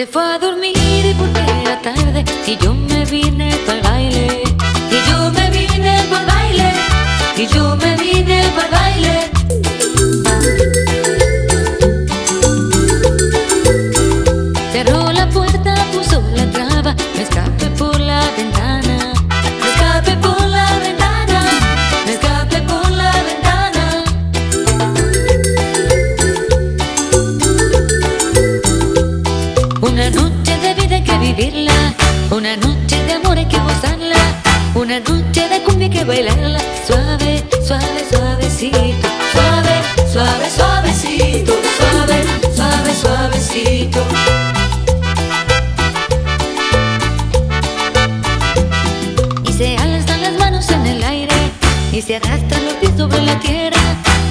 Se fue a dormir porque era tarde y yo me vine para el baile. Una noche de cumbia que bailarla, suave, suave, suavecito, suave, suave, suavecito, suave, suave, suavecito. Y se alzan las manos en el aire y se arrastran los pies sobre la tierra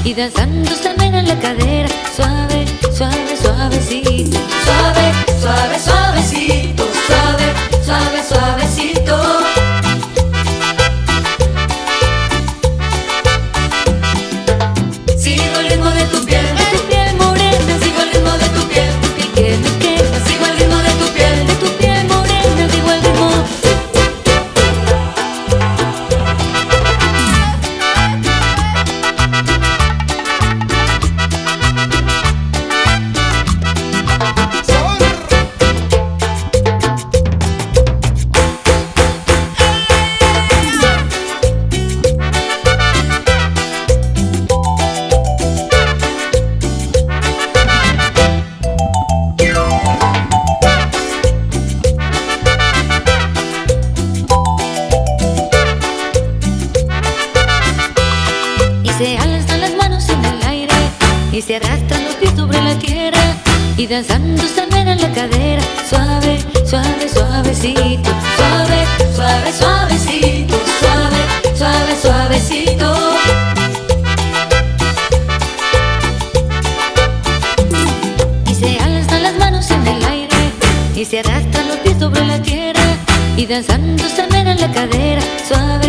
y danzando se en la cadera, suave, suave, suavecito, suave, suave, Se alzan las manos en el aire y se arrastran los pies sobre la tierra y danzando se en la cadera. Suave, suave, suavecito, suave, suave, suavecito, suave, suave, suavecito. Y se alzan las manos en el aire y se arrastran los pies sobre la tierra y danzando se en la cadera. Suave